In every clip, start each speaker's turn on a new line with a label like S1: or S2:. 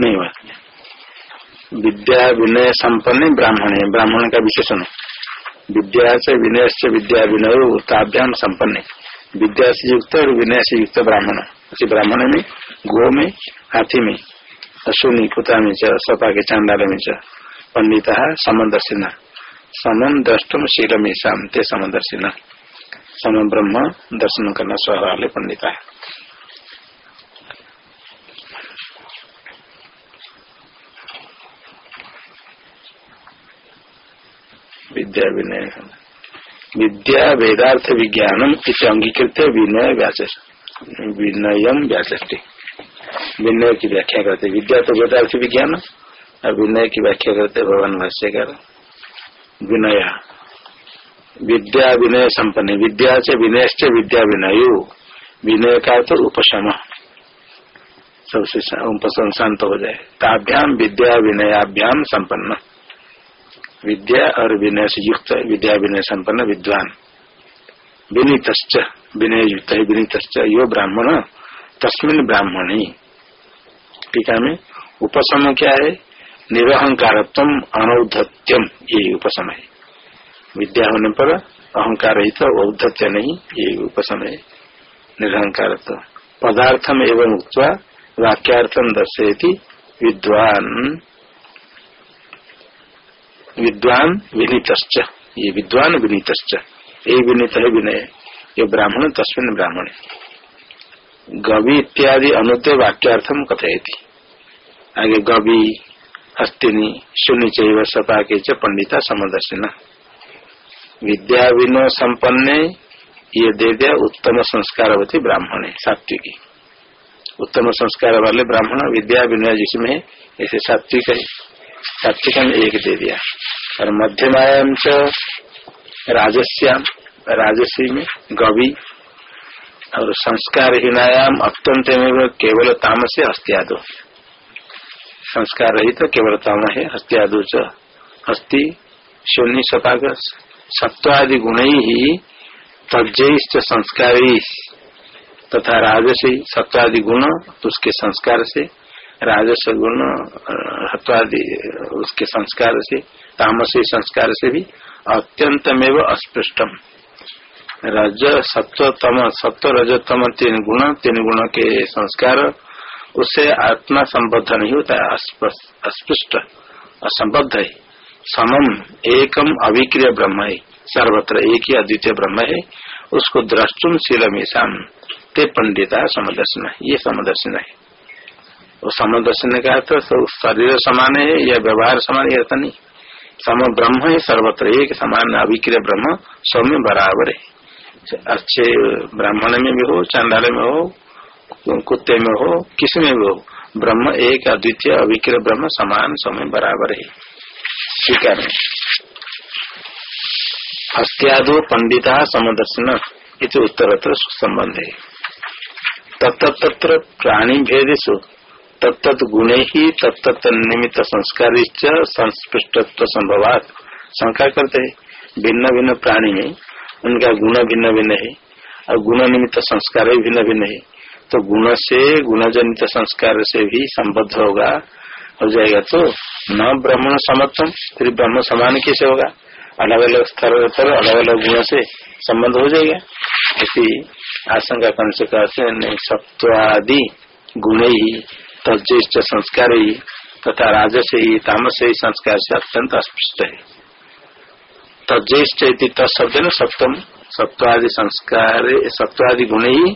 S1: नहीं हुआ। विद्या विनय संपन्न ब्राह्मण है ब्राह्मण का विशेषण। विद्या से विनय से विद्या विनय ताभ्याम संपन्न। विद्या से युक्त और विनय से युक्त ब्राह्मण। उसी ब्राह्मण में गो में, हाथी में, अश्विनी कुता में सपा के चांदाल में पंडिता समदर्शिना। समन द्रष्टुम ईशाम ते समदर्शिना। सम ब्रह्म दर्शन करना स्वभाव पंडिता। है विद्या विनय विद्या वेदार्थ विज्ञानम इसे अंगीकृत विनय विनयम व्याचष्टि विनय की व्याख्या करते विद्या तो वेदार्थ विज्ञान और विनय की व्याख्या करते भगवान भाष्यकार विनय विद्या विनय संपन्न विद्या से विनय से विद्या विनय विनय का तो उपशम सबसे उपशम शांत हो जाए ताभ्याम विद्या विनयाभ्याम संपन्न विद्या और विनय से युक्त, विद्या विनय संपन्न विद्वान। विनीत विनय युक्त है विनीत यो ब्राह्मण, तस्मिन ब्राह्मणी। टीका में उपसम क्या है? निरहंकारत्व अनौधत्यम ये उपसम है। विद्या होने पर अहंकार ही तो औद्धत्य नहीं, ये उपसम है। निरहंकार पदार्थम एवं उक्त वाक्यार्थम दर्शयती विद्वान। विद्वान विनीत ये विद्वान विनीत ये विनीत है विनय। ये ब्राह्मण तस्मिन ब्राह्मण। गवि इत्यादि अनुदय वाक्यार्थम कथयती। आगे गवि, हस्तिनी चैव सपा के पंडिता समदर्शिना। विद्या विनो संपन्न, ये दे दिया उत्तम संस्कारवती ब्राह्मण है सात्विकी। उत्तम संस्कार वाले ब्राह्मण, विद्या विनय जिसमें ऐसे सात्विक है। सात्विक एक दे दिया। और मध्यमायाम च राजस्याम राजसी में गवि, और संस्कार हीनायाम अत्यंत में केवल ताम से हस्त्यादो। संस्कार रही तो केवल ताम है हस्त्यादो च। हस्ती, शून्य सपाग सत्वादि गुण ही तज्जैश्च संस्कार। तथा राजसी, सत्वादि गुण उसके संस्कार से राजस गुण हत्वादि, उसके संस्कार से, तामसी संस्कार से भी अत्यंतमेव अस्पृष्टम। रज, सत्वतम सत्व रजतम तीन गुण तीन गुण के संस्कार, उससे आत्मा संबद्ध नहीं होता है अस्पृष्ट, असंबद्ध है। समम एकम अविक्रिय ब्रह्म है, सर्वत्र एक ही अद्वितीय ब्रह्म है, उसको द्रष्टुम शीलमेशान ते पंडिता समदर्शन, ये समदर्शन है। वो समदर्शन का तो शरीर समान है या व्यवहार समान है नहीं। सम ब्रह्म है सर्वत्र एक समान अभिक्रिय ब्रह्म सब में बराबर है। अच्छे ब्राह्मण में भी हो चांदाल में हो, कुत्ते में हो किसमें भी हो, ब्रह्म एक अद्वितीय अभिक्रिय ब्रह्म, समान, समय बराबर है। ठीक है। अस्त्यादो पंडिता समदर्शन, इति उत्तरत्र संबंध है। तत्र प्राणी भेदेशु तत्त गुण ही तत्त निमित्त संस्कार संस्पृष्टत्व संभवात शंका करते है भिन्न भिन्न प्राणी में उनका गुण भिन्न भिन्न है, और गुण निमित्त संस्कार भी भिन्न भिन्न है तो गुण से गुणजनित संस्कार से भी संबद्ध होगा, हो जाएगा तो न ब्राह्मण समत्म फिर ब्रह्म समान कैसे होगा? अलग अलग स्तर पर अलग अलग गुण से संबंध हो जाएगा। ऐसी आशंका कौन से कहते सत्वादि गुण ही तज्ज्येष्ठ संस्कार ही तथा राजस ही तामस ही संस्कार से अत्यंत अस्पष्ट है। तज्ज्येष्ठ तत्शब्द न सप्तम सत्वादि संस्कार सत्वादि गुण ही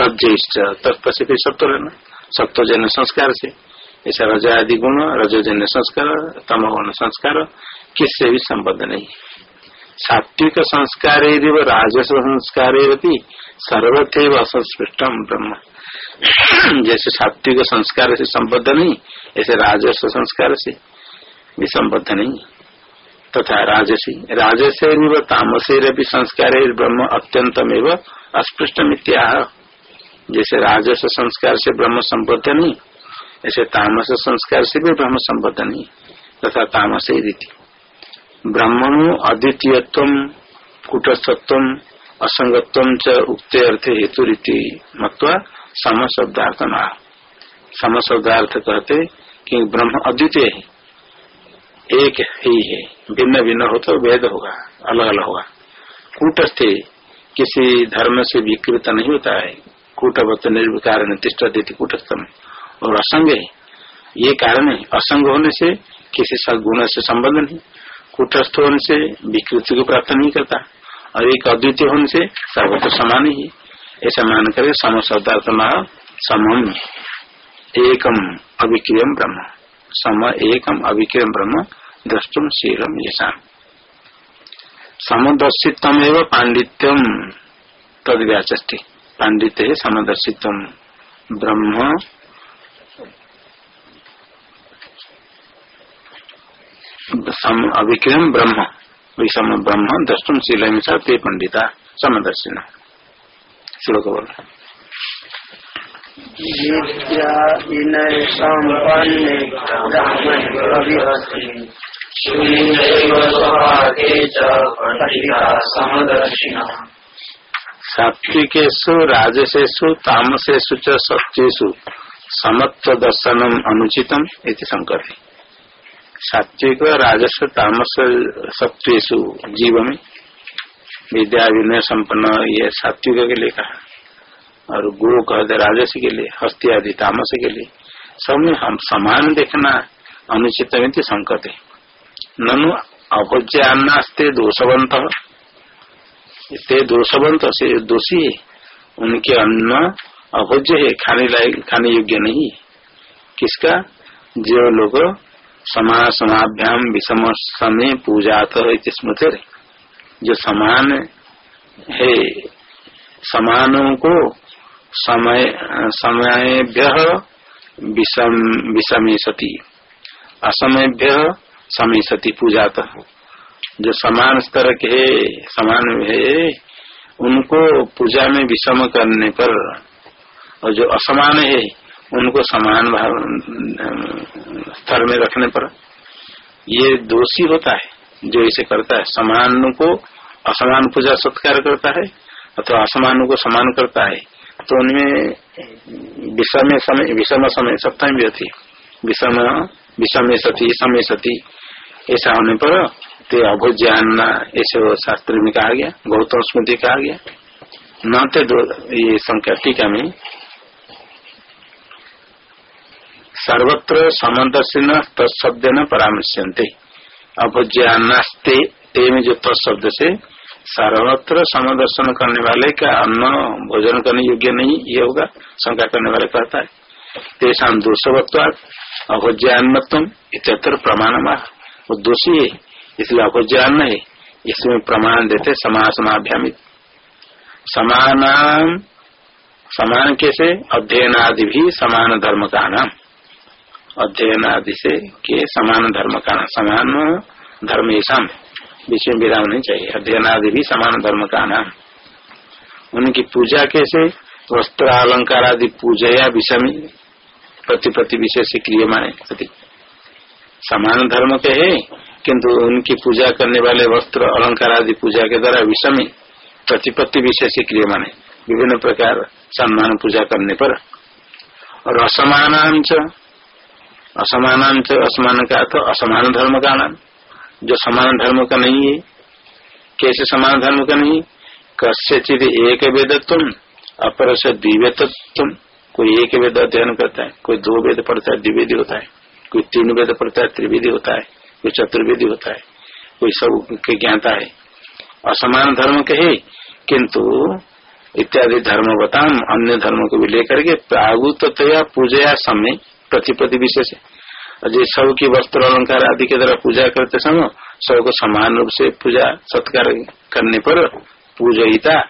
S1: तज्ज्येष्ठ तत्व से फिर सत्व रहना सत्वजन्य संस्कार से। ऐसा रजादि गुण, रजोजन्य संस्कार, तमोगुण संस्कार, किससे भी संबद्ध नहीं। सात्विक संस्कार राजस्व संस्कार सर्वथे असंस्पृष्टम ब्रह्म। जैसे सात्विक संस्कार से संबद्ध नहीं, ऐसे राजस्व संस्कार से भी संबद्ध नहीं। तथा राजसी, राजसे तामसे भी संस्कार ब्रह्म अत्यंतम एवं अस्पृष्ट मित्या जैसे राजस्व संस्कार से ब्रह्म संबद्ध नहीं, ऐसे तामस संस्कार से भी ब्रह्म संबद्ध नहीं, तथा तामस रीति ब्रह्मणु अद्वितीयत्व, कुटस्थत्व, असंगत्व च उक्ते अर्थ हेतु रीति मत्वा सम शब्दार्थ न सम शब्दार्थ कहते कि ब्रह्म अद्वितीय है। एक ही है। भिन्न भिन्न हो तो भेद होगा, अलग अलग होगा। कूटस्थ किसी धर्म से विकृत नहीं होता है। कूटवत निर्विकार देती कूटस्थम। और असंग है। ये कारण है। असंग होने से किसी सदगुण से संबंध नहीं। कूटस्थ होने से विकृति को प्राप्त नहीं करता। और एक अद्वितीय होने से सर्वत्र समान ही। ऐसा मान कर सम शब्दार्थमा समम एकम अभिक्रियम ब्रह्म। सम एकम अभिक्रियम ब्रह्म द्रष्टुम शीलम यशा समदर्शित्व एवं पांडित्यम तद व्याचष्टि पांडित्य समदर्शित्व ब्रह्म अभिक्रम ब्रह्म। विषम ब्रह्म द्रष्टुम शील ते पंडिता समदर्शिन। श्लोक बोल सात्विकेशु राजसेशु तामसेशु च सत्येशु समत्व दर्शनम अनुचितम इति संकल्प। सात्विक राजस्व तामस सत्वेशु जीव में विद्या विनय संपन्न ये सात्विक के लिए कहा। और गुरु कह दे राजस के लिए, हस्ती आदि तामस के लिए। सब में हम समान देखना अनुचित संकट है। ननु अभोज्यान्नास्ते दोषवंत। ते दोषवंत से दोषी है। उनके अन्न अभोज्य है, खाने लायक, खाने योग्य नहीं किसका? जो लोग समा समाभ्याम विषम समय पूजा स्मृति जो समान है, समानों को समय, समयभ्य विषम विषमे सती असमयभ्य समय सती पूजात। जो समान स्तर के है, समान है, उनको पूजा में विषम करने पर, और जो असमान है, उनको समान भाव स्तर में रखने पर, ये दोषी होता है। जो इसे करता है, समान को असमान पूजा सत्कार करता है, अथवा असमान को समान करता है। तो उनमें विषम समय विषम समय सप्तम भी होती विषम विषम सती समय सती, ऐसा होने पर ते अभोज्यान ऐसे शास्त्र में कहा गया, गौतम स्मृति कहा गया। न तो ये संख्या टीका में। सर्वत्र समदर्शिन तत्शब्द न परामर्शनते अभुज्यान्नास्ते ते जो तत्शब्द से, सर्वत्र समदर्शन करने वाले का अन्न भोजन करने योग्य नहीं, ये होगा, शंका करने वाले कहता है। तेषा दोषवत्वाद अभुज्यान्नत्म इतर प्रमाण वो दोषी है, इसलिए अभुज्यान्न है, इसमें प्रमाण देते समासमाभ्यामित। समान समान कैसे? अध्ययन आदि भी समान धर्म का नाम। अध्ययन आदि से के समान धर्म का समान धर्म ऐसा विषय विराम नहीं चाहिए। अध्ययन आदि भी समान धर्म का नाम। उनकी पूजा कैसे? वस्त्र अलंकार आदि पूजा या विषम प्रति प्रति विशेष क्रिय माने। सती समान धर्म के है, किंतु उनकी पूजा करने वाले वस्त्र अलंकार आदि पूजा के द्वारा विषमी प्रतिपत्ति विशेष क्रिय माने। विभिन्न प्रकार सम्मान पूजा करने पर। और असमान असमान असमान का तो असमान धर्म का नाम। जो समान धर्म का नहीं है, कैसे समान धर्म का नहीं? कस्य चित एक वेद तुम अपर से द्विवेद तुम कोई एक वेद अध्ययन करता है, कोई दो वेद पढ़ता है, द्विवेदी होता है, कोई तीन वेद पढ़ता है, त्रिवेदी होता है, कोई चतुर्वेदी होता है, कोई सब के ज्ञाता है। असमान धर्म के है किंतु इत्यादि धर्म बताम अन्य धर्म को भी लेकर के प्रागुत पूजया समय प्रतिपति विशेष। और जो सब की वस्त्र अलंकार आदि के द्वारा पूजा करते समय सबको समान रूप से पूजा, सत्कार करने पर पूजयिता,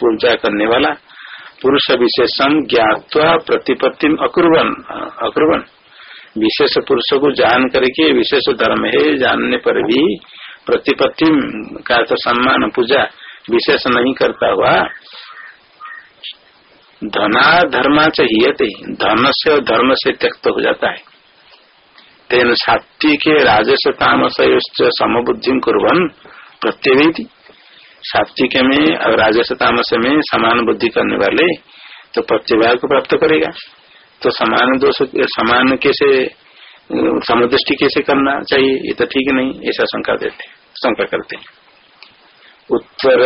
S1: पूजा करने वाला पुरुष विशेषम ज्ञातवा प्रतिपत्ति अकुर्वन अकुर्वन। विशेष पुरुष को जान करके विशेष धर्म है, जानने पर भी प्रतिपत्ति का तो सम्मान पूजा विशेष नहीं करता हुआ धना धर्मा चाहिए धन से और धर्म से त्यक्त हो जाता है। तेन सात्विक राजस तामस समबुद्धि कुरन प्रत्येक सात्विक में और राजस तामस में समान बुद्धि करने वाले तो प्रत्यवाय को प्राप्त करेगा। तो समान दोष, समान कैसे समदृष्टि कैसे करना चाहिए, ये तो ठीक नहीं, ऐसा शंका देते शंका करते हैं। उत्तर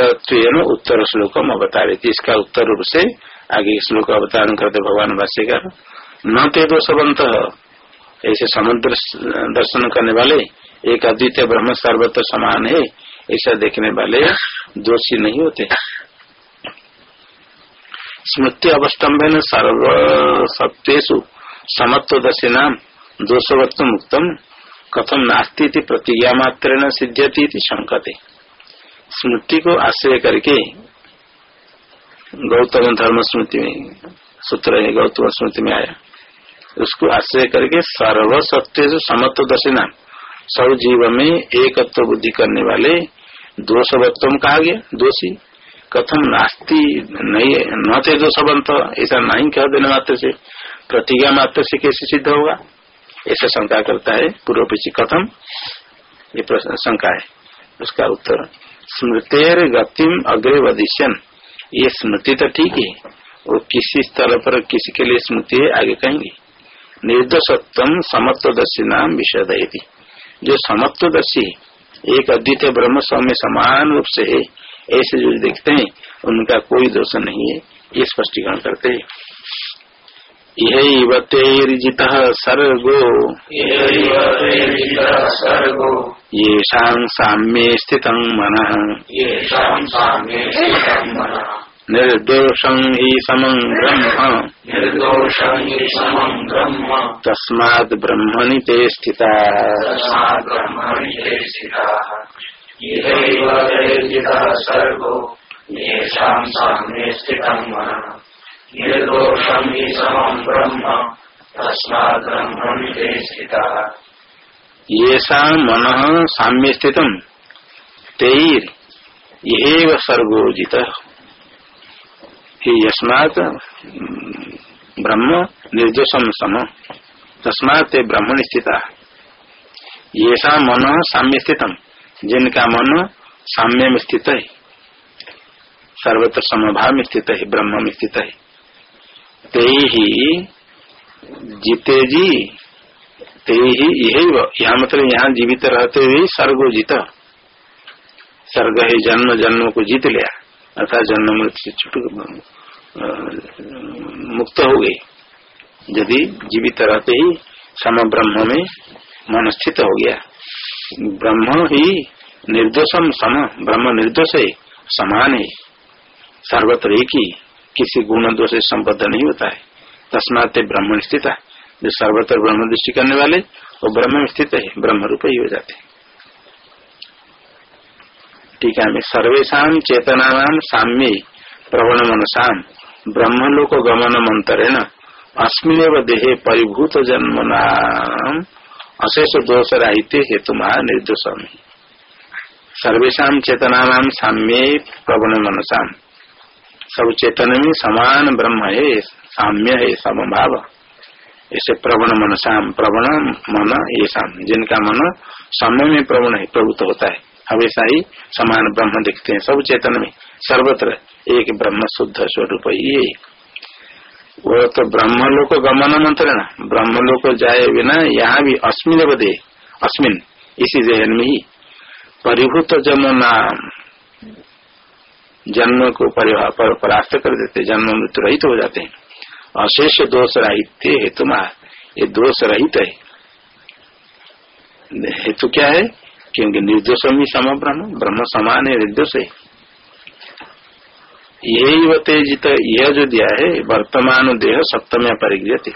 S1: उत्तर श्लोकम अवतारित। इसका उत्तर रूप से आगे श्लोक अवतारण करते भगवान भाष्यकार न ते दोषवंत ऐसे समुद्र दर्शन करने वाले, एक अद्वितीय ब्रह्म सर्वत्र समान है, ऐसा देखने वाले दोषी नहीं होते। स्मृति अवस्टम्भन सर्व सत्यु समत्व दशी नाम दोषवत्व मुक्तम। कथम नास्ती प्रतिज्ञा मात्र न सिद्ध्यति शंकते स्मृति को आश्रय करके गौतम धर्म स्मृति में, सूत्र है, गौतम स्मृति में आया। उसको आश्रय करके सर्व सत्य समत्व दर्शिना सब जीव में एकत्व बुद्धि करने वाले दोषवत्व कहा गया, दोषी। कथम नास्ती, नहीं, न थे दोषवंत, ऐसा नहीं कह देने मात्र से, प्रतिज्ञा मात्र से कैसे सिद्ध होगा? ऐसा शंका करता है पूर्व पीछे कथम, ये शंका है। उसका उत्तर स्मृतिर गतिम अग्रे वदिष्यन। ये स्मृति तो ठीक है। वो किसी स्तर पर किसी के लिए स्मृति है, आगे कहेंगे। निर्दोषत्व समत्वदर्शी नाम विषय जो समत्वदर्शी एक अद्वितीय ब्रह्म स्वामी समान रूप से है, ऐसे जो देखते हैं, उनका कोई दोष नहीं है, ये स्पष्टीकरण करते हैं। इहैवतेर्जित सर्गो। सर्गो। येषां साम्ये स्थितं मनः। निर्दोषं हि समं ब्रह्म। निर्दोषं हि समं ब्रह्म। तस्मात् ब्रह्मणि ते स्थिताः ब्रह्मणि ते स्थिताः सर्गो येषां मन साम्य स्थित तेर यह सर्गोजित यस्मात ब्रह्म निर्दोषम सम। तस्मात ब्रह्मण स्थिता। येषा मन साम्य स्थित जिनका मन साम्य में स्थित। है सर्वत्र समभाव स्थित है ब्रह्म में स्थित। है ते ही जीते जी ते ही यही यहाँ मतलब यहाँ जीवित रहते हुए सर्गो जीत। सर्ग है जन्म जन्म को जीत लिया। अर्थात जन्म मृत्यु छुट मुक्त हो गई। यदि जीवित रहते ही सम ब्रह्म में मन स्थित हो गया। ब्रह्म ही निर्दोषम सम, ब्रह्म निर्दोष है, समान है। सर्वत्र एक ही, किसी गुण दोष से संबद्ध नहीं होता है। तस्मात ब्रह्म स्थित है। जो सर्वत्र ब्रह्म दृष्टि करने वाले, वो ब्रह्म स्थित है ब्रह्म रूप ही हो जाते ठीक है सर्वेशा चेतना नाम साम्य प्रवण मनसाम ब्रह्मलोक गमन मंत्र है न अस्मिन देहे परिभूत जन्म नाम अशेष दोष राहित्य हेतु महा निर्दोष सर्वेशा चेतना नाम साम्य प्रवण मनसाम सब चेतन में समान ब्रह्म है, साम्य है, समभाव। ऐसे प्रवण मन शाम प्रवण मन, ये शाम जिनका मन समय में प्रवण है प्रभुत्व होता है, हमेशा ही समान ब्रह्म दिखते हैं, सब चेतन में, सर्वत्र एक ब्रह्म शुद्ध स्वरूप ये। वो तो ब्रह्म ब्रह्मलोक गमन मंत्र ना, ब्रह्मलोक जाए बिना यहाँ भी अस्मिन बदे, अस्मिन, इसी जहन में ही। परिभूत जमुना जन्म को परास्त कर देते, जन्म मृत्यु रहित हो जाते हैं। अशेष दोष रहित हेतु ये दोष रहित है। हेतु क्या है? क्योंकि निर्दोष ही सम ब्रह्म ब्रह्म समान है, निर्दोष है। यही तेजित, यह जो दिया है, वर्तमान देह सप्तम परिग्रह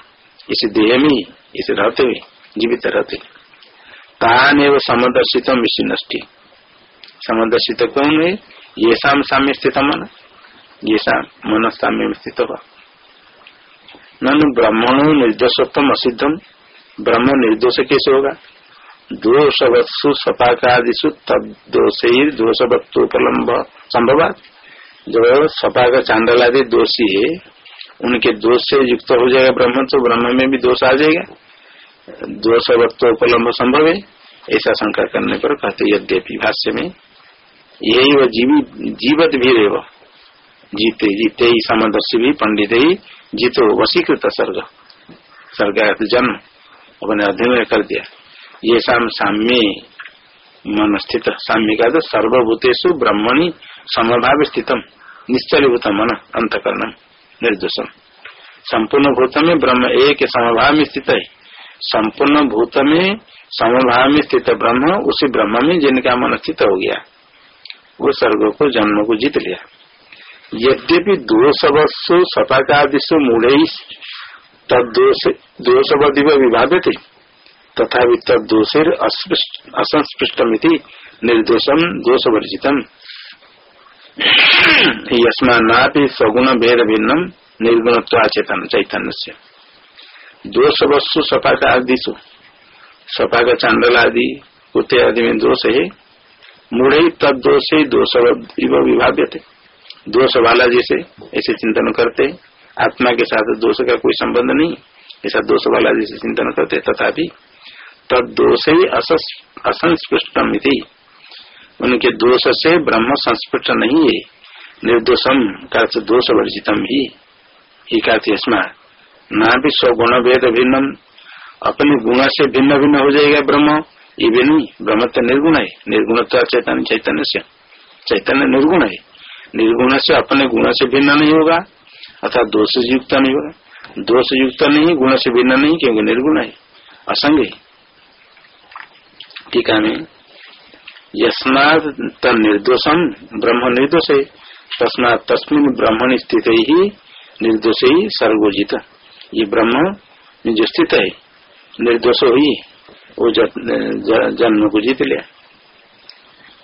S1: इस देह में इस रहते हुए, जीवित रहते। तान एवं समदर्शित नष्टि समदर्शित कौन है? ये शाम साम्य स्थित मन। ये शाम मन साम्य स्थित हुआ ननु ब्रह्मणु निर्दोषोत्तम असिद्धम। ब्रह्म निर्दोष कैसे होगा। दोषवत्सु सपाकादिशु तब दोष दोषवत्तोपलम्ब। संभव? जो सपा का चांडल आदि दोषी है, उनके दोष से युक्त हो जाएगा ब्रह्म तो ब्रह्म में भी दोष आ जाएगा। दोषवत्तोपलम्ब संभव है? ऐसा शंका करने पर कहते यद्यपि भाष्य में, यही वो जीवी जीवत भी रेव जीते जीते ही समदर्शी भी, पंडित ही जीतो वसीकृत सर्ग सर्ग जन्म, अपने अधीन कर दिया। ये शाम साम्य मन स्थित साम्य का तो सर्वभूतेषु ब्रह्मणि समभाव स्थितम। निश्चलीभूत मन, अंतकरण निर्दोषम संपूर्ण भूत में ब्रह्म एक समभाव में स्थित है। संपूर्ण भूत में समभाव में स्थित ब्रह्म, उसी ब्रह्म में जिनका मन स्थित हो गया। वो स्वर्ग को जन्म को जीत लिया। यद्यपि दोषवत्सु सपाकादिशु मूढ़ तदोषवदिव विभाव्य तथा तदोषेर असंस्पृष्टमिति निर्दोषम दोष वर्जितम यस्मा सगुण भेद भिन्नम निर्गुण चेतन चैतन्य से दोष वस्तु सपाक आदिशु सपाक चांडल आदि कुत्ते आदि में दोष है मूढ़ तद दोष ही दोष विभाव्य थे दोष वाला जैसे ऐसे चिंतन करते। आत्मा के साथ दोष का कोई संबंध नहीं, ऐसा दोष वाला जैसे चिंतन करते, तथापि तद दोष ही असंस्पृष्टम उनके दोष से ब्रह्म संस्पृष्ट नहीं है, निर्दोषम का दोष वर्जितम ही। ही का ना भी स्वगुण भेद भिन्नम, अपने गुण से भिन्न भिन्न हो जाएगा ब्रह्म, ये भी नहीं, ब्रह्म तो निर्गुण है निर्गुण चैतन्य चैतन्य से चैतन्य निर्गुण है। निर्गुण से अपने गुण से भिन्न नहीं होगा। अर्थात दोष युक्त नहीं होगा। दोष युक्त नहीं गुण से भिन्न नहीं, क्योंकि निर्गुण है। असंग। है टीका में ब्रह्म निर्दोष। है तस्मात तस्मिन ब्रह्मण स्थित ही निर्दोष ही सर्वोजित ये ब्रह्म जो स्थित है। निर्दोष ही। वो जन्म को जीत लिया।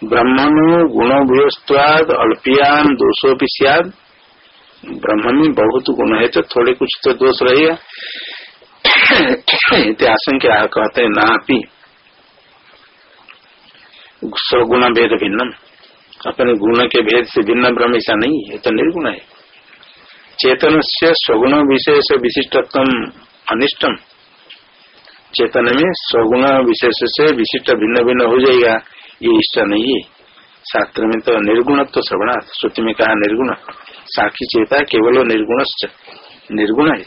S1: ब्रह्मणु गुण भूयस्वाद अल्पियान दोषो भी सियाद। ब्रह्म में बहुत गुण है तो थोड़े कुछ तो दोष रहेगा आशंका कहते हैं, नापी। स्वगुण भेद भिन्नम। अपने गुण के भेद से भिन्न ब्रह्म ऐसा नहीं है तो निर्गुण है। चेतन से स्वगुण विशेष विशिष्टत्व अनिष्टम। चेतन में स्वगुण विशेष से विशिष्ट भिन्न भिन्न हो जाएगा। ये इष्ट नहीं है। शास्त्र में तो निर्गुण तो श्रवणा, श्रुति में कहा निर्गुण। साक्षी चेता केवल निर्गुण निर्गुण है।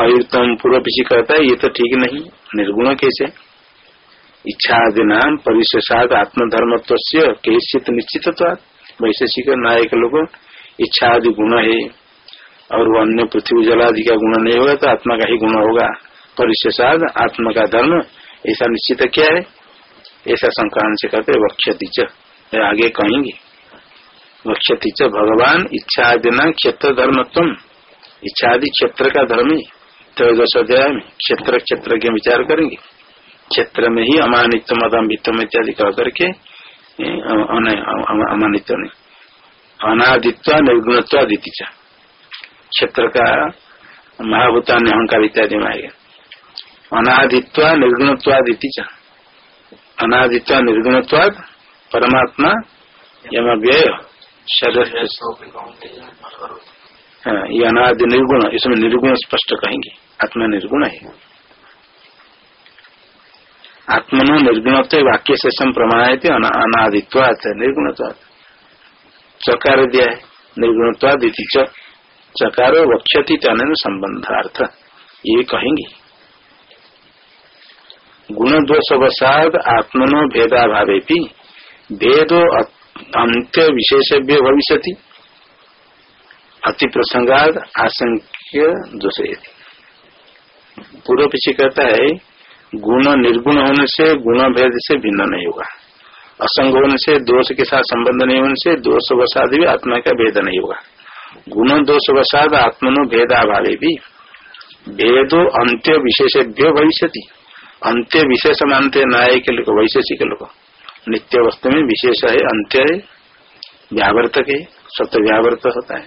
S1: अयुतम पूर्व पीछे कहता है ये तो ठीक नहीं। निर्गुण कैसे? इच्छा आदि नाम परिशेषाद आत्मधर्मत्व से निश्चित वैशेषिक नायक लोग इच्छा आदि गुण है। और वो अन्य पृथ्वी जल आदि का गुण नहीं होगा तो आत्मा का ही गुण होगा। परिशेषाद आत्मा का धर्म, ऐसा निश्चित क्या है? ऐसा संक्रांत से कहते वक्षति आगे कहेंगे। वक्षति भगवान इच्छा आदि न क्षेत्र धर्मत्व इच्छा आदि क्षेत्र का धर्म ही। त्रयोदश अध्याय में क्षेत्र क्षेत्र के विचार करेंगे। क्षेत्र में ही अमानित्व अदम्बित्व इत्यादि कह करके अमानित्व नहीं। अनादित्व, निर्गुणत्व आदित्य क्षेत्र का महाभूतान्य अहंकार इत्यादि में आएगा। अनादित्व निर्गुणत्वादित्य अनादित्व निर्गुणत्वाद परमात्मा यम व्यय हाँ ये अनादि निर्गुण इसमें निर्गुण स्पष्ट कहेंगे। आत्मा निर्गुण है। आत्मनो निर्गुणत्व वाक्य से सम प्रमाण अनादित्वात निर्गुणत्वाद चकार दिया है निर्गुणत्वाद चकार वक्षति संबंधार्थ। ये कहेंगे। गुण दोष वसाद आत्मनो भेदाभावे भी भेदो अंत्य विशेषव्य भविष्य अति प्रसंगाद आशंक्य दोष पूर्व पीछे कहता है, गुण निर्गुण होने से गुण भेद से भिन्न नहीं होगा। असंग होने से दोष के साथ संबंध नहीं होने से दोष वसाद भी आत्मा का भेद नहीं होगा। गुण दोष वसाद आत्मनो भेदाभावे भी भेदो अंत्य विशेषभ्य भविष्य अंत्य विशेष मानते न्यायिक लोग वैशेषिक लोग नित्य वस्तु में विशेष है, अंत्य है व्यावर्तक है सत्य व्यावर्त होता है।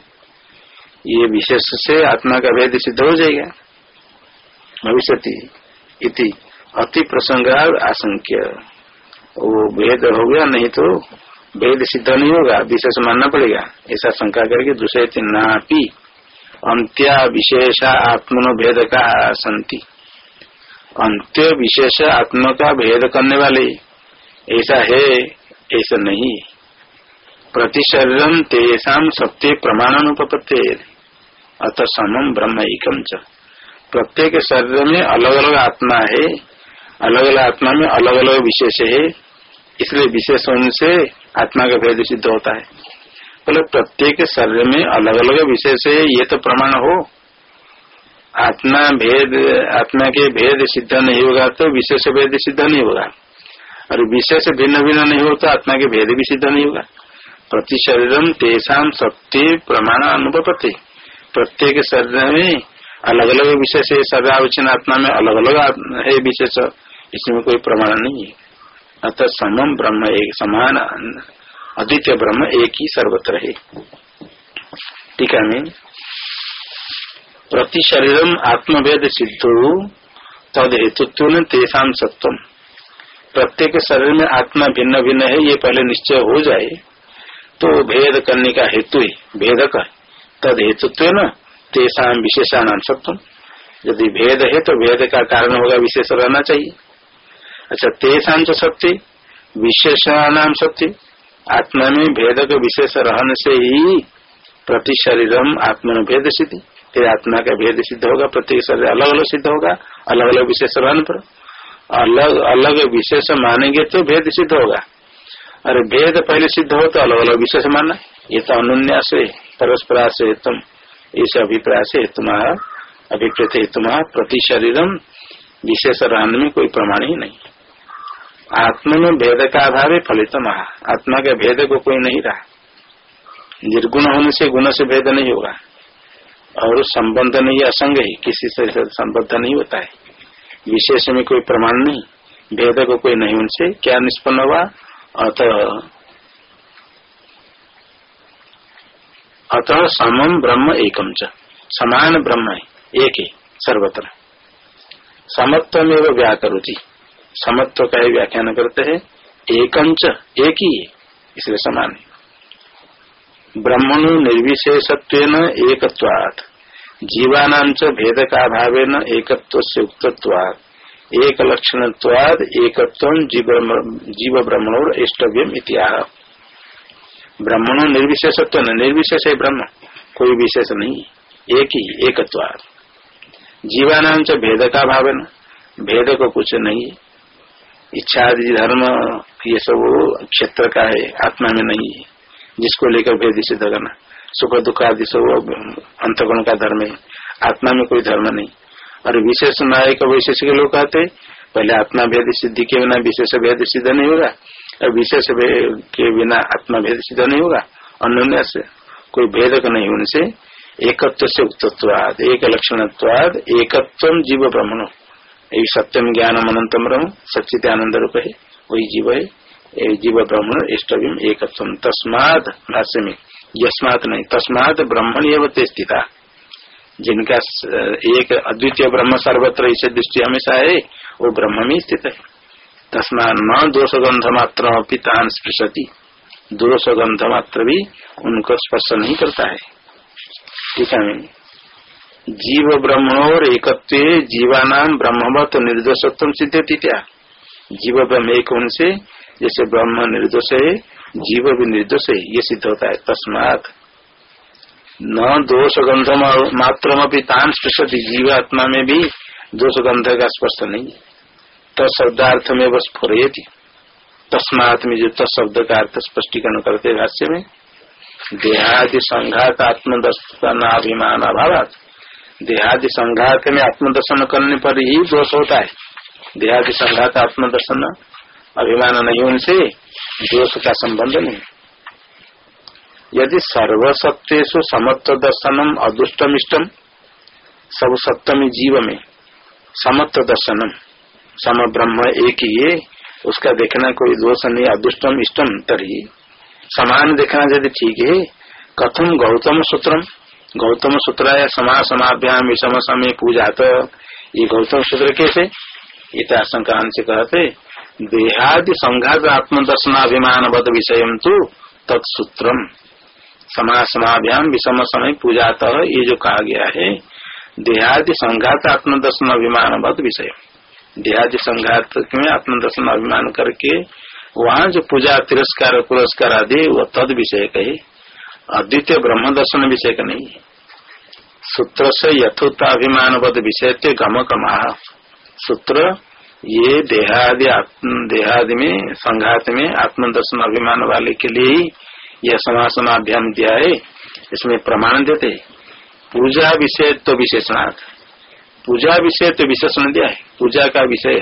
S1: ये विशेष से आत्मा का भेद सिद्ध हो जाएगा। भविष्य इति अति प्रसंग आशंक्य। वो भेद हो गया, नहीं तो भेद सिद्ध नहीं होगा, विशेष मानना पड़ेगा। ऐसा शंका करके दूसरे नापी। अंत्या विशेषा आत्मनो भेद का संति अंत्य विशेष आत्मा का भेद करने वाले। ऐसा है, ऐसा नहीं। प्रति शरीरम तेषा सत्य प्रमाणानुपत्ति अत समम ब्रह्म एकम प्रत्येक शरीर में अलग अलग आत्मा है अलग अलग आत्मा में अलग अलग विशेष है। इसलिए विशेष होने से आत्मा का भेद सिद्ध होता है। बोले, प्रत्येक शरीर में अलग अलग विशेष है, ये तो प्रमाण हो। आत्मा भेद, आत्मा के भेद सिद्ध नहीं होगा तो विशेष भेद सिद्ध नहीं होगा। और विशेष भिन्न भिन्न नहीं हो तो आत्मा के भेद भी सिद्ध नहीं होगा। प्रति शरीरम तेसाम सत्य प्रमाण अनुपति प्रत्येक शरीर में अलग अलग विशेष है सर्वावचन आत्मा में अलग अलग है विशेष। इसमें कोई प्रमाण नहीं है। अतः समम ब्रह्म एक समान, अद्वितीय ब्रह्म एक ही सर्वत्र है। टीका में प्रति शरीरम आत्मभेद सिद्धो तद हेतुत्व तेसाम सत्व प्रत्येक शरीर में आत्मा भिन्न भिन्न है, ये पहले निश्चय हो जाए तो भेद करने का हेतु है भेदक तद हेतुत्व न तेषा विशेषाणाम सत्व यदि भेद है तो भेद का कारण होगा विशेष रहना चाहिए। अच्छा तेषाम तो सत्य विशेषाणाम सत्य, आत्मा में भेद का विशेष रहने से ही प्रति शरीरम आत्मा भेद सिद्धि फिर आत्मा का भेद सिद्ध होगा, प्रत्येक शरीर अलग अलग सिद्ध होगा अलग अलग विशेष रहने पर। अलग अलग विशेष मानेंगे तो भेद सिद्ध होगा। अरे भेद पहले सिद्ध हो तो अलग अलग विशेष मानना ये तो अनुन्यास है परस्परा से तुम इस अभिप्राय से हेतु अभिप्रेत हेतु प्रति शरीरम, विशेष रहने में कोई प्रमाण ही नहीं। आत्मा में भेद का आधार है फलित महा। आत्मा के भेद को कोई नहीं रहा। निर्गुण होने से गुण से भेद नहीं होगा। और संबंध नहीं असंग ही, किसी से संबद्ध नहीं होता है। विशेष में कोई प्रमाण नहीं, भेद को कोई नहीं, उनसे क्या निष्पन्न हुआ? अतः अतः समम ब्रह्म एकम च। समान ब्रह्म है, एक ही, सर्वत्र। समत्व एवं व्याकरुति। समत्व का ही व्याख्यान करते हैं एकम च, एक ही है, इसलिए समान है। ब्रह्मणु निर्विशेषत्व जीवानाम च भेद का अभाव एकत्व से उक्तत्वात्। एक लक्षणत्वाद एकत्व जीव ब्रह्मणोर इष्टव्यम इतिहा ब्रह्मणो निर्विशेषत्व निर्विशेष है ब्रह्म, कोई विशेष नहीं, एक ही एक च भेद का भावना भेद को कुछ नहीं इच्छा धर्म ये सब क्षेत्र का है, आत्मा में नहीं। है जिसको लेकर भेद सिद्ध करना सुख दुख आदि सब अंतगुण का धर्म है। आत्मा में कोई धर्म नहीं। और विशेष नायक वैशेष के लोग कहते पहले आत्मा भेद सिद्धि के बिना विशेष भेद सिद्ध नहीं होगा। और विशेष के बिना आत्मा भेद सिद्ध नहीं होगा। अन्य से कोई भेदक नहीं, उनसे एकत्व से उक्तत्वाद, एक लक्षणत्वाद एकत्व जीव ब्रह्मण। यही सत्यम ज्ञान अनंतम ब्रह्म सचित आनंद रूप है, वही जीव है। जीव ब्रह्मण इष्टव्यम एकत्व तस्माद भाष्य में यस्मात नहीं तस्मात ब्रह्मण एवं स्थिता। जिनका एक अद्वितीय ब्रह्म सर्वत्र इसे दृष्टि हमेशा है, वो ब्रह्म में स्थित है। तस्मा न दोष गंध मात्र पितान स्पृशति। दोष गंध मात्र भी उनको स्पर्श नहीं करता है। ठीक है जीव ब्रह्मणोर एकत्व जीवानाम ब्रह्मवत निर्दोषत्व सिद्ध क्या? जीव ब्रह्म एक उनसे जैसे ब्रह्म निर्दोष है, जीव भी निर्दोष है, ये सिद्ध होता है। तस्मात न दोष गंध मात्र तान स्पृशति, जीवात्मा में भी दोष गंध का स्पर्श नहीं तब्दार्थ में बस फुरेती तस्मात में जो तब्द का अर्थ स्पष्टीकरण करते भाष्य में, देहादि संघात आत्मदर्शन अभिमान अभाव देहादि संघात में आत्मदर्शन करने पर ही दोष होता है। देहादि संघात आत्मदर्शन अभिमान नहीं उनसे, दोष का संबंध नहीं। यदि सर्वसत्वेशु समत्व दर्शनम अदुष्टम इष्टम सब सप्तमी जीव में समत्व दर्शनम, सम ब्रह्म एक ही है, उसका देखना कोई दोष नहीं, अदुष्टम, इष्टम, तरी समान देखना यदि ठीक है, कथम गौतम सूत्रम, गौतम सूत्र है समा समाभ्याम विषम समय पूजा तो ये गौतम सूत्र कैसे? इत आशंका से कहते देहादि संघात आत्मदर्शनाभिमान बद विषय तो तत्सूत्रम। समा समाभ्याम विषम समय पूजा ये जो कहा गया है, देहादि संघात आत्मदर्शन अभिमान बद विषय देहादि संघात में आत्मदर्शन अभिमान करके वहाँ जो पूजा, तिरस्कार, पुरस्कार आदि, वो तद विषय कहे अद्वितीय ब्रह्म दर्शन विषय का नहीं सूत्र से यथोत्ताभिमान बद विषय गम कमा सूत्र ये देहादि देहादि में, संघात में आत्मदर्शन अभिमान वाले के लिए ही यह समासनाभ्याम दिया है। इसमें प्रमाण देते पूजा विषय तो विशेषणार्थ पूजा विषय तो विशेषण दिया है। पूजा का विषय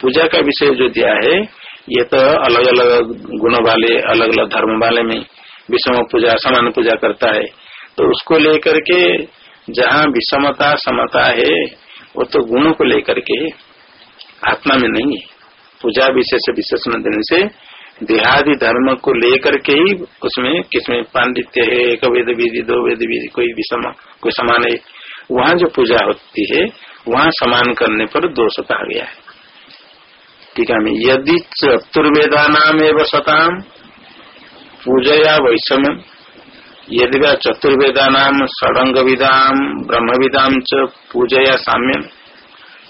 S1: पूजा का विषय जो दिया है, ये तो अलग अलग गुण वाले अलग अलग धर्म वाले में विषम पूजा, समान पूजा करता है। तो उसको लेकर के जहाँ विषमता, समता है, वो तो गुणों को लेकर के आत्मा में नहीं है। पूजा विशेष विशेषण देने से देहादि धर्म को लेकर के ही उसमें किसमें पांडित्य है, एक वेद विधि, दो वेद विधि, कोई भी समा, कोई समान है। वहाँ जो पूजा होती है, वहाँ समान करने पर दोष कहा गया है। ठीक है यदि चतुर्वेदा नाम एवं सताम, पूजया वैषम्य यदि चतुर्वेदा नाम षडंग विदाम ब्रह्म विदाम च पूजया साम्यम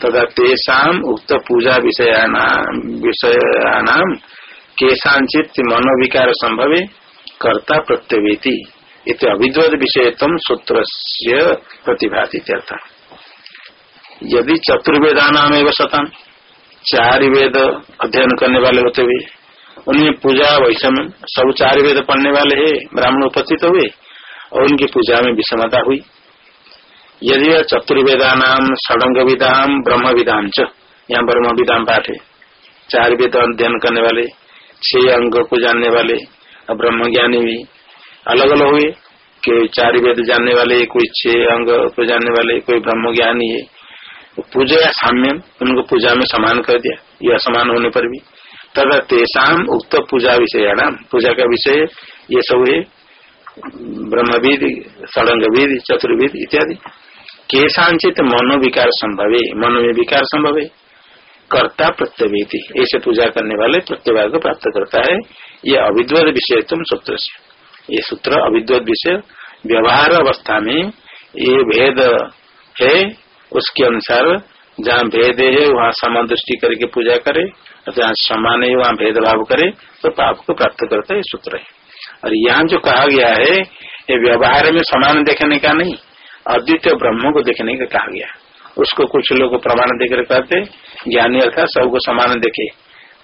S1: तथा तेषाम उक्त पूजा विषयानाम केशाचित मनोविकार संभवे कर्ता प्रत्यवेति इत अविद्वत विषय तम सूत्र प्रतिभाति यदि चतुर्वेदा नाम एवं चार वेद अध्ययन करने वाले होते हुए, उन्हें पूजा वैषम, सब चार वेद पढ़ने वाले है, ब्राह्मण उपस्थित हुए, और उनकी पूजा में विषमता हुई। यदि चतुर्वेदा नाम षडंग विधाम ब्रह्म विधान च, यहाँ ब्रह्म विधान पाठ। है चार वेद अध्ययन करने वाले, छह अंग को जानने वाले, और ब्रह्म ज्ञानी भी अलग अलग हुए कि चार वेद जानने वाले, कोई छह अंग को जानने वाले, कोई ब्रह्म ज्ञानी है। पूजा या साम्य उनको पूजा में समान कर दिया यह समान होने पर भी। तथा तेसाम उक्त पूजा विषय नाम पूजा का विषय ये सब है, ब्रह्मविद, षडंगविद, चतुर्विद इत्यादि। केशांचित मनोविकार संभव है मन में विकार संभव है कर्ता प्रत्यवेति। ऐसे पूजा करने वाले प्रत्यवाय को प्राप्त करता है। ये अविद्वत विषय तुम सूत्र से ये सूत्र अविद्वत विषय, व्यवहार अवस्था में ये भेद है, उसके अनुसार जहाँ भेद है, वहाँ समान दृष्टि करके पूजा करे और जहाँ समान है, वहाँ भेदभाव करे तो पाप को प्राप्त करता है सूत्र है। और यहाँ जो कहा गया है, ये व्यवहार में समान देखने का नहीं। अद्वितीय ब्रह्म को देखने का कहा गया। उसको कुछ लोग प्रमाण देकर कहते, ज्ञानी अर्थात सबको समान देखे।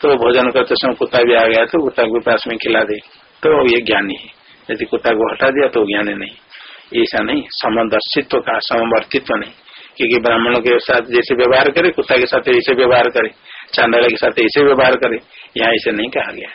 S1: तो भोजन करते समय कुत्ता भी आ गया तो कुत्ता को पास में खिला दे। तो ये ज्ञानी है। यदि कुत्ता को हटा दिया तो ज्ञानी नहीं। ऐसा नहीं। समदर्शित्व का, समवर्तित्व नहीं। क्योंकि ब्राह्मणों के साथ जैसे व्यवहार करे, कुत्ता के साथ ऐसे व्यवहार करे, चांदाला के साथ ऐसे व्यवहार करे, यहाँ ऐसे नहीं कहा गया।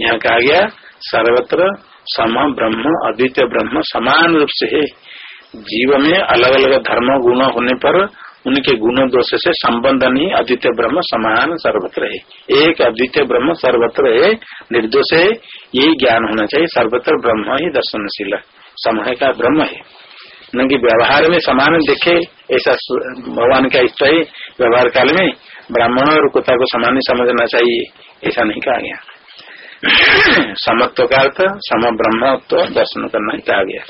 S1: यहाँ कहा गया, सर्वत्र सम ब्रह्म, अद्वितीय ब्रह्म समान रूप से है। जीव में अलग अलग धर्म, गुण होने पर उनके गुण दोष से संबंध नहीं अद्वितीय ब्रह्म समान सर्वत्र है। एक अद्वितीय ब्रह्म सर्वत्र है, निर्दोष है, यही ज्ञान होना चाहिए, सर्वत्र ब्रह्म ही दर्शनशील समय का ब्रह्म है। न कि व्यवहार में समान देखे, ऐसा भगवान का इष्ट है, व्यवहार काल में ब्राह्मण और कुत्ता को समान ही समझना चाहिए, ऐसा नहीं कहा गया। समत्व का अर्थ सम ब्रह्मत्व दर्शन करना ही कहा गया।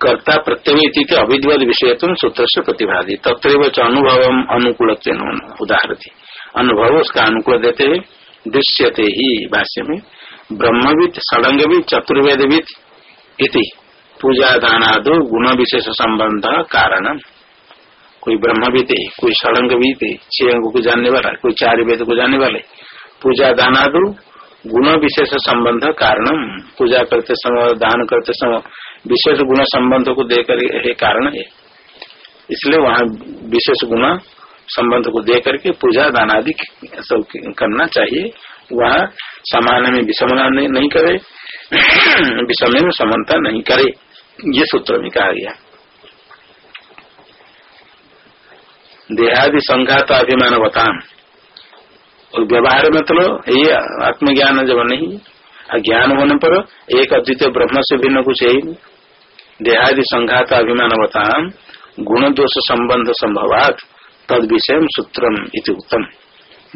S1: कर्ता प्रत्यवेति अविद्वत विषय तुम सूत्र से प्रतिभादी तत्र अनुभव अनुकूल उदाहरती। अनुभव उसका अनुकूल देते दृश्यते ही भाष्य में ब्रह्मविद षडंगविद चतुर्वेदविद इति। पूजा दानादो गुण विशेष संबंध कारण कोई ब्रह्मविद कोई षडंगविद छह अंग को जानने वाला, कोई चार वेद को जानने वाले। पूजा दानादो गुण विशेष संबंध कारणम। पूजा करते समय, दान करते समय विशेष गुण संबंध को देकर ये कारण है। इसलिए वहाँ विशेष गुण संबंध को दे करके पूजा, दान आदि सब करना चाहिए। वहाँ समान में विषमता नहीं करे। विषम में समानता नहीं करे। ये सूत्र में कहा गया। देहादि संघात अभिमान बताम और व्यवहार मतलब ये आत्मज्ञान जब नहीं ज्ञान होने पर एक अद्वितीय ब्रह्म से भिन्न कुछ है ही देहादि संघात अभिमानवताम गुण दोष संबंध संभवात तद विषय सूत्रम इति उत्तम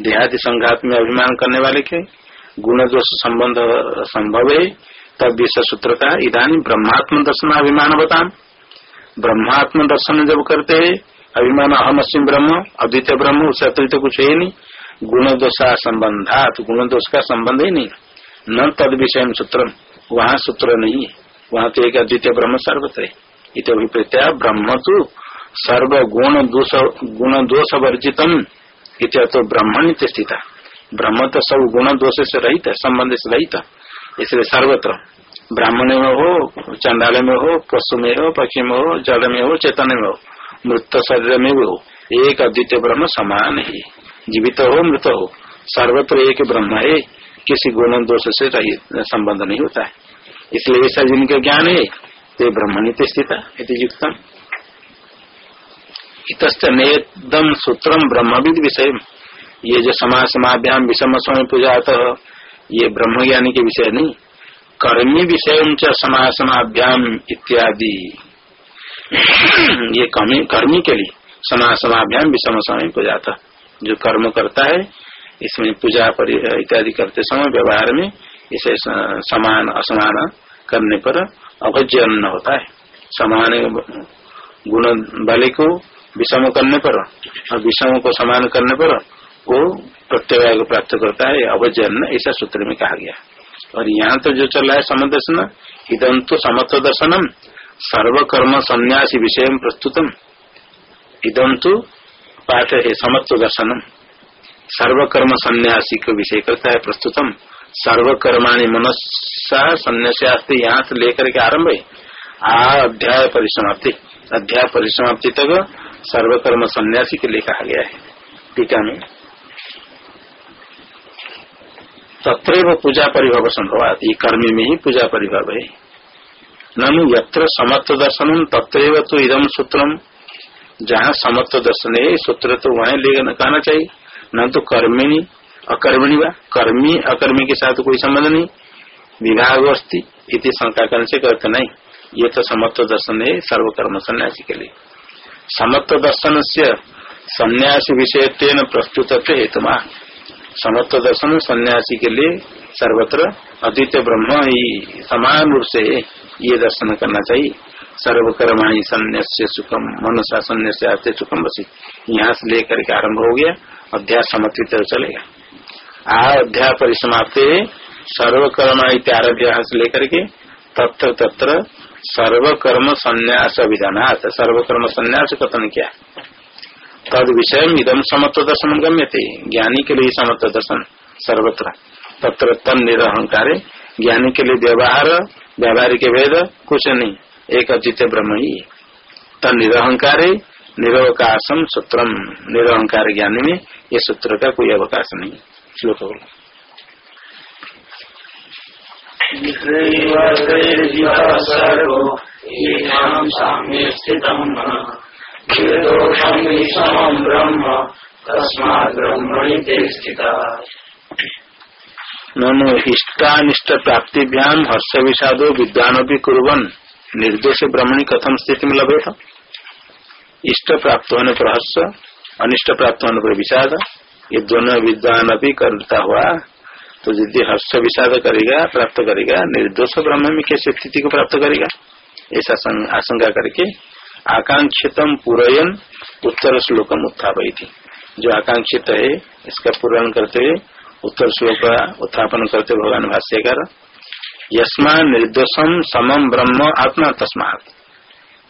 S1: देहादि संघात में अभिमान करने वाले के गुण दोष संबंध संभव है तद विषय सूत्र का इधानी ब्रह्मात्म दर्शन अभिमान बताम ब्रह्मात्म दर्शन जब करते है, अभिमान अहम अस्म ब्रह्म, अद्वितीय ब्रह्म, उससे अतिरिक्त कुछ है नहीं। गुण दोषा संबंधात गुण दोष का संबंध ही नहीं। न तद विषय सूत्र वहाँ सूत्र नहीं है। वहाँ तो एक अद्वितीय ब्रह्म सर्वत्र इत अभिप्रत्या ब्रह्म तो सर्व गुण दोष गुण दोष वर्जितम इत तो ब्रह्मण स्थित। ब्रह्म तो सब गुण दोष से रहित है संबंध से रहित। इसलिए सर्वत्र। ब्राह्मण में हो चंडाल में हो, पशु में हो, पक्षी में हो, जल में हो, चेतन में हो, मृत शरीर में भी हो। एक अद्वितीय ब्रह्म समान ही। जीवित हो, मृत हो। सर्वत्र एक ब्रह्म है। किसी गुण दोष से संबंध नहीं होता है। इसलिए ऐसा जिनका ज्ञान है। तो ब्रह्मणित स्थित युक्तम। इतम सूत्रम ब्रह्मविद विषय ये जो समाज समाभ्याम विषम समय पूजा ये ब्रह्म ज्ञानी के विषय नहीं। कर्मी विषय समाज समाभ्याम इत्यादि। ये कर्मी के लिए समाज समाभ्याम विषम समय पूजा जो कर्म करता है, इसमें पूजा इत्यादि करते समय व्यवहार में इसे समान, असमान करने पर अभज्य अन्न होता है। समान गुण वाले को विषम करने पर और विषम को समान करने पर वो प्रत्यवाय को प्राप्त करता है अभज्य अन्न ऐसा सूत्र में कहा गया और यहाँ तो जो चल रहा है समदर्शन इदम तो समत्व दर्शनम सर्वकर्म संन्यासी विषय प्रस्तुतम। इदम तो पाठ है समत्व दर्शनम सर्वकर्म सन्यासी को विषय करता है प्रस्तुतम। सर्वकर्माणी मनुष्य संन्यासी यहाँ से लेकर के आरंभ है। आ अध्याय परिसमाप्ति। अध्याय परिसमाप्ति तक सर्वकर्म सन्यासी के लिए कहा गया है। टीका में। तत्र पूजा परिभव संभव ये कर्मी में ही पूजा परिभव है। ननु यत्र समत्व दर्शन तत्र तो इदम सूत्रम। जहाँ समत्व दर्शन है, सूत्र तो वहीं ले कहना चाहिए। न तो कर्मिणी अकर्मिणी व? कर्मी अकर्मी के साथ कोई संबंध नहीं। विभाग अस्थि इति शंका करने से करते नहीं। ये तो समत्व दर्शन है, सर्वकर्म सन्यासी के लिए। समत्व दर्शन से सन्यास विषय तेन प्रस्तुत हेतु समत्व दर्शन सन्यासी के लिए सर्वत्र अद्वितीय ब्रह्म ही समान रूप से ये दर्शन करना चाहिए। सर्वकर्माणी सन्यास्य सुखम मनुष्य सन्यास्य सुखम बसी। यहाँ से लेकर के आरंभ हो गया। अध्याय समर्पित चलेगा। आ अध्याय परिसमाप्त, सर्वकर्म इत्यारभ्य लेकर के तत्र तत्र सर्वकर्म संन्यास विधान सर्वकर्म संन्यास कथन किया? तद विषय इदम समत्व दर्शन गम्य थे ज्ञानी के लिए समत्व दर्शन सर्वत्र। तत्र तन निरहंकार, ज्ञानी के लिए व्यवहार व्यवहारिक भेद, कुछ नहीं। एक अद्वितीय ब्रह्म ही। तन निरहंकार निरवकाशम सूत्रम निरहंकार ज्ञानी में ये सूत्र का कोई अवकाश नहीं। श्लोक बोलो ननु इष्टानिष्ट प्राप्तिभ्याम हर्ष विषादो विद्वान भी कुरन निर्दोष ब्रह्मणी कथम स्थिति में लभे इष्ट प्राप्त होने पर हर्ष अनिष्ट प्राप्त होने पर विषाद ये दोनों विद्वान अभी करता हुआ तो यदि हर्ष विषाद करेगा, प्राप्त करेगा, निर्दोष ब्रह्म में कैसे स्थिति को प्राप्त करेगा? ऐसा आशंका करके आकांक्षितम पूरयन उत्तर श्लोकम उत्थापी थी जो आकांक्षित है, इसका पूरण करते हुए उत्तर श्लोक का उत्थापन करते भगवान भाष्यकार यस्मा निर्दोषम समम ब्रह्म आत्मा तस्मात।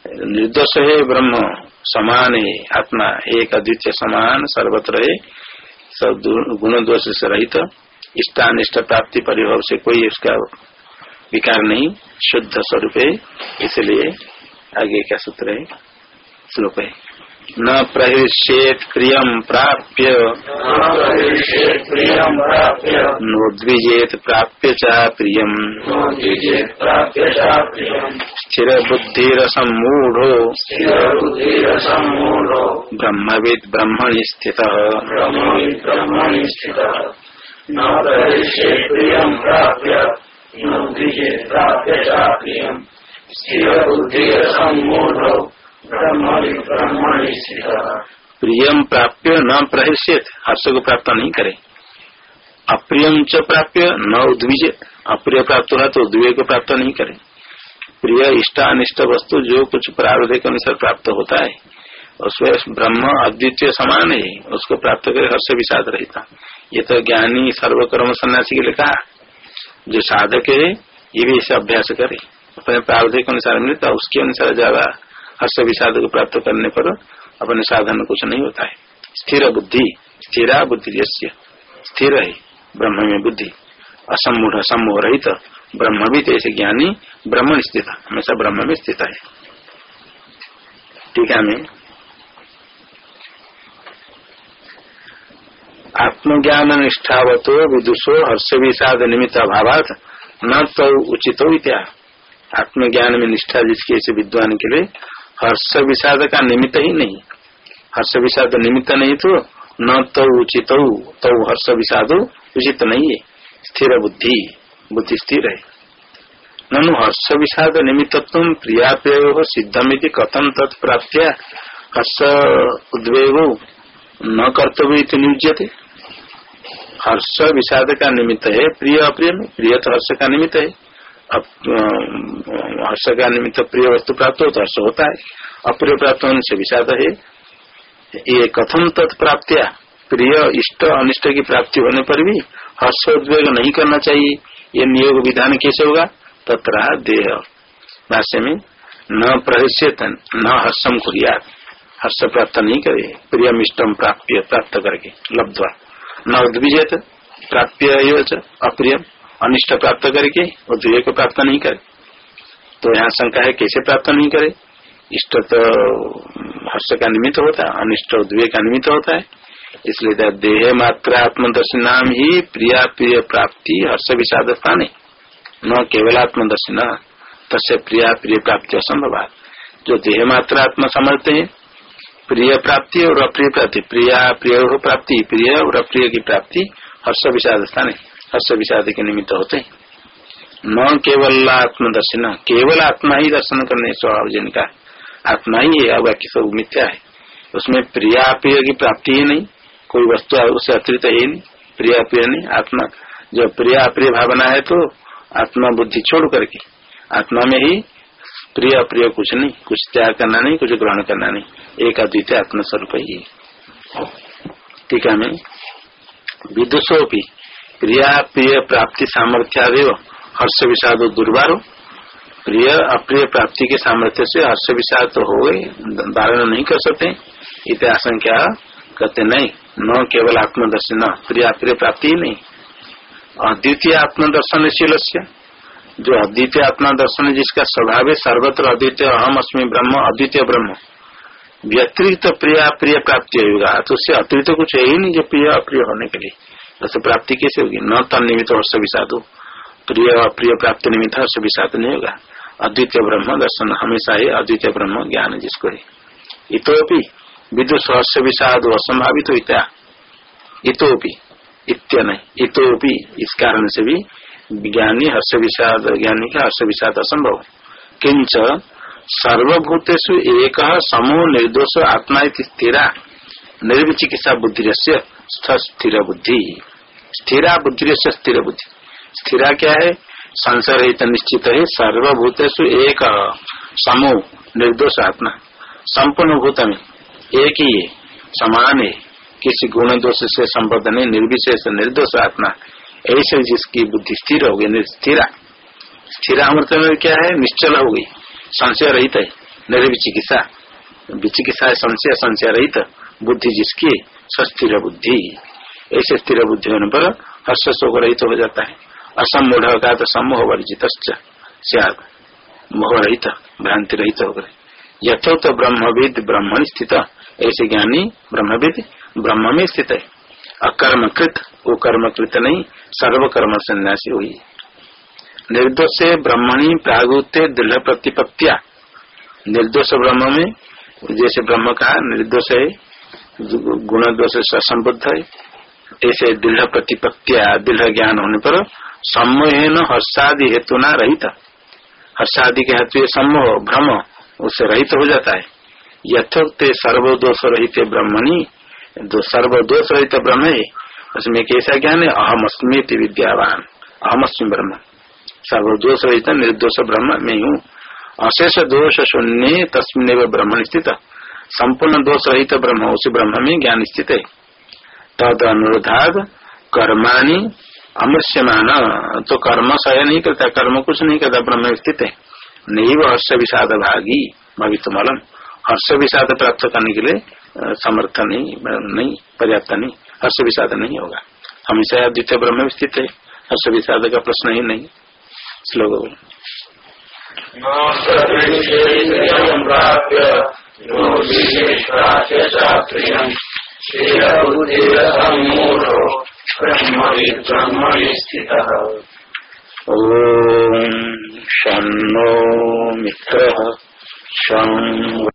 S1: निर्दोष है ब्रह्म, समान है आत्मा, एक अद्वितीय समान, सर्वत्र है। सब गुण दोष से रहित इष्टानिष्ट प्राप्ति परिभव से कोई उसका विकार नहीं शुद्ध स्वरूप है इसलिए आगे क्या सूत्र है श्लोक है। न प्रहृष्येत प्रियम प्राप्य। नोद्विजेत प्राप्य च प्रियम। स्थिर बुद्धिरसमूढ़ो ब्रह्मविद ब्रह्मणि स्थित प्रियम। प्राप्य न प्रहिष्यत हर्ष को प्राप्त नहीं करे। अप्रियम च प्राप्य न उद्विज। अप्रिय प्राप्त हो तो उद्वेग को प्राप्त नहीं करे। प्रिय इष्टानिष्ट वस्तु जो कुछ प्रारूध के अनुसार प्राप्त होता है, उसमें ब्रह्म अद्वितीय समान है, उसको प्राप्त करे हर्ष विषाद रहता। ये तो ज्ञानी सर्वकर्म सन्यासी के लिए कहा, जो साधक है, ये भी इसे अभ्यास करे। अपने प्रावधिक अनुसार मिलता उसके अनुसार ज़्यादा हर्ष विषाद को प्राप्त करने पर अपने साधन कुछ नहीं होता है। स्थिर बुद्धि, स्थिरा बुद्धि स्थिर है ब्रह्म में बुद्धि असमूढ़ सम्मोह रहित। ब्रह्म भी जैसे ज्ञानी ब्रह्म स्थित हमेशा ब्रह्म में स्थित है। टीका में आत्मज्ञान निष्ठावतो विदुषो हर्ष विषाद निमित्त अभाव न तो उचित इत्या। आत्मज्ञान में निष्ठा जिसके ऐसे विद्वान के लिए हर्ष विषाद का निमित्त ही नहीं। हर्ष विषाद निमित्त नहीं तो न तो उचित तो हर्ष विषाद उचित नहीं है। स्थिर बुद्धि। बुद्धि स्थिर है। ननु हर्ष विषाद निमित्तत्व प्रिया प्रिय सिद्धमिति कथम तत्प्राप्त हर्ष उद्वेग न कर्तव्य नियुज्यते। हर्ष विषाद का निमित्त है, प्रिय अप्रिय में प्रिय तो हर्ष का निमित्त है। हर्ष का निमित्त प्रिय वस्तु प्राप्त हो तो हर्ष होता है। अप्रिय प्राप्त होने से विषाद है। ये कथम तत्प्राप्तिया प्रिय, इष्ट, अनिष्ट की प्राप्ति होने पर भी हर्ष उद्वेग नहीं करना चाहिए। ये नियोग विधान कैसे होगा? तथा देह। भाष्य में न प्रहिष्यत न हर्षम कुरिया हर्ष प्राप्त नहीं करे प्रियम इष्टम प्राप्त प्राप्त करके, लब्धवा। न उद्विजेत, प्राप्य अप्रियम। अनिष्ट प्राप्त करके उद्विजय को प्राप्त नहीं करे। तो यहाँ शंका है, कैसे प्राप्त नहीं करे? इष्ट तो हर्ष का निमित्त होता है, अनिष्ट उद्वेग का निमित्त होता है। इसलिए देह मात्र आत्मदर्शनाम ही प्रिया प्रिय प्राप्ति हर्ष विषाद स्थान। है न केवल आत्मदर्शन, तस्य प्रिया प्रिय प्राप्ति असंभव जो देह मात्र आत्मा समझते हैं, प्रिय प्राप्ति और अप्रिय प्राप्ति, प्रिया प्रिय प्राप्ति, प्रिय और अप्रिय की प्राप्ति हर्ष विषाद स्थान है हर्ष विषाद के निमित्त होते हैं। न केवल आत्मदर्शन, केवल आत्मा ही दर्शन करने स्वभाव जिनका, आत्मा ही है और बाकी सब मिथ्या है। उसमें प्रिया प्रिय की प्राप्ति ही नहीं कोई वस्तु उससे अतिरिक्त ही नहीं प्रिया प्रिय नहीं आत्मा जब प्रिय अप्रिय भावना है तो आत्मा बुद्धि छोड़ करके, आत्मा में ही प्रिय अप्रिय कुछ नहीं, कुछ त्याग करना नहीं, कुछ ग्रहण करना नहीं, एक अद्वितीय आत्मस्वरूप ही टीका में विदुषो भी प्रिया प्रिय प्राप्ति सामर्थ्यादेव, हर्ष विषाद दुर्बारो प्रिय अप्रिय प्राप्ति के सामर्थ्य से हर्ष विषाद तो हो गए धारण नहीं कर सकते इत आशंका कहते नहीं। न केवल आत्मदर्शन प्रिय अप्रिय प्राप्ति ही नहीं। अद्वितीय आत्मदर्शन शील जो अद्वितीय आत्मा दर्शन जिसका स्वभाव है सर्वत्र अद्वितीय, अहम अस्मी ब्रह्म, अद्वितीय ब्रह्म। व्यतिरिक्त प्रिय प्रिय प्राप्ति होगा तो उससे अतिरिक्त कुछ है ही नहीं, जो प्रिय अप्रिय होने के लिए। तो प्राप्ति कैसे होगी? न तन निमित्त हर्ष विषाद प्रिय अप्रिय प्राप्ति निमित्त हर्ष विषाद नहीं होगा। अद्वितीय ब्रह्म दर्शन हमेशा ही अद्वितीय ब्रह्म ज्ञान जिसको है। इतोपि विदुष हर्ष विषाद असंभावित होता इतोपि इत्य नहीं इतोपि, इस कारण से भी ज्ञानी हर्ष विषाद, ज्ञानी का हर्ष विषाद असंभव किंच सर्वभूतेषु एक समूह निर्दोष आत्मा स्थिरा, निर्विचिकित्सा बुद्धि स्थिर बुद्धि। स्थिरा बुद्धि स्थिर बुद्धि। स्थिरा क्या है? संसार रहित निश्चित है, सर्वभूतेषु एक समूह निर्दोष आत्मा। संपूर्ण भूत में एक ही है समान है। किसी गुण दोष से संबद्ध नहीं, निर्विशेष निर्दोष आत्मा। ऐसे जिसकी बुद्धि स्थिर हो गई, स्थिरा। स्थिरा मतलब क्या है? निश्चल हो गई। संशय रहित है, निर्विचिकित्सा। विचिकित्सा है, संशय संशय रहित। बुद्धि जिसकी स्थिर बुद्धि। ऐसे स्थिर बुद्धि होने पर हर्ष शोक रहित हो जाता है। असमूढ़ का तो समूह वर्जित मोह रहित, भ्रांति रहित हो गए यथोत ब्रह्मविद ब्रह्मण स्थित। ऐसे ज्ञानी ब्रह्मविद ब्रह्म में स्थित है। अकर्मकृत वो कर्मकृत नहीं सर्व कर्म संन्यासी हुई निर्दोष ब्रह्मणी प्रागुते दृढ़ प्रतिपत्तिया। निर्दोष ब्रह्म में, जैसे ब्रह्म का निर्दोष है गुण दोष से संबुद्ध है। ऐसे दृढ़ प्रतिपत्तिया दृढ़ ज्ञान होने पर सम्मोहन हर्षादि हेतु न रहित। हर्षादि के हेतु सम्मोह, भ्रम, उससे रहित हो जाता है। यथोक्त सर्वदोष रहित ब्रह्मणी सर्वदोष रहित ब्रह्म उसमें कैसा ज्ञान है? अहम अस्मी विद्यावान। अहम अस्मी ब्रह्म। सर्वदोष रहित निर्दोष ब्रह्म में हूँ। अशेष दोष शून्य तस्मिन ब्रह्म स्थित। संपूर्ण दोष रहित ब्रह्म, उसी ब्रह्म में ज्ञान स्थित है। तद अनुरोधाद कर्माणी अमृष्यमान। तो कर्म सह नहीं करता, कर्म कुछ नहीं करता, ब्रह्म स्थित है। नहीं वो हर्ष विषाद भागी भवित मलम हर्ष विषाद प्राप्त करने के लिए समर्थ नहीं नहीं, पर्याप्त नहीं हर्ष विषाद नहीं होगा। हमेशा द्वितीय ब्रह्म स्थित है। हर्ष विषाद का प्रश्न ही नहीं। श्लोक ओम शो मित्र शं